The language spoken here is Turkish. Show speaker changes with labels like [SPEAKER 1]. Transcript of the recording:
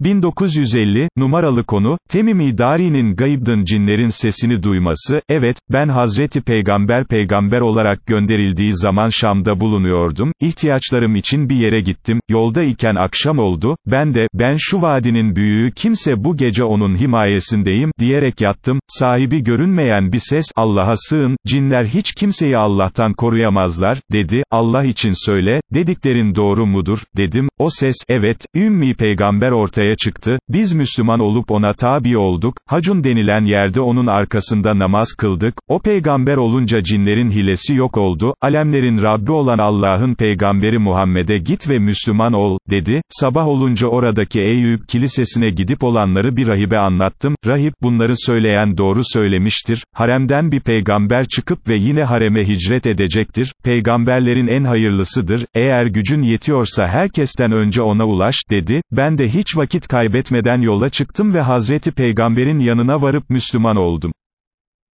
[SPEAKER 1] 1950, numaralı konu, Temimi Dari'nin gayıbdın cinlerin sesini duyması, evet, ben Hazreti Peygamber peygamber olarak gönderildiği zaman Şam'da bulunuyordum, ihtiyaçlarım için bir yere gittim, yolda iken akşam oldu, ben de, ben şu vadinin büyüğü kimse bu gece onun himayesindeyim, diyerek yattım, sahibi görünmeyen bir ses, Allah'a sığın, cinler hiç kimseyi Allah'tan koruyamazlar, dedi, Allah için söyle, dediklerin doğru mudur, dedim, o ses, evet, Ümmi peygamber ortaya çıktı, biz Müslüman olup ona tabi olduk, Hacun denilen yerde onun arkasında namaz kıldık, o peygamber olunca cinlerin hilesi yok oldu, alemlerin Rabbi olan Allah'ın peygamberi Muhammed'e git ve Müslüman ol, dedi, sabah olunca oradaki Eyüp kilisesine gidip olanları bir rahibe anlattım, rahip bunları söyleyen doğru söylemiştir, haremden bir peygamber çıkıp ve yine hareme hicret edecektir, peygamberlerin en hayırlısıdır, eğer gücün yetiyorsa herkesten önce ona ulaş, dedi, ben de hiç vakit kaybetmeden yola çıktım ve Hazreti Peygamber'in yanına varıp Müslüman oldum.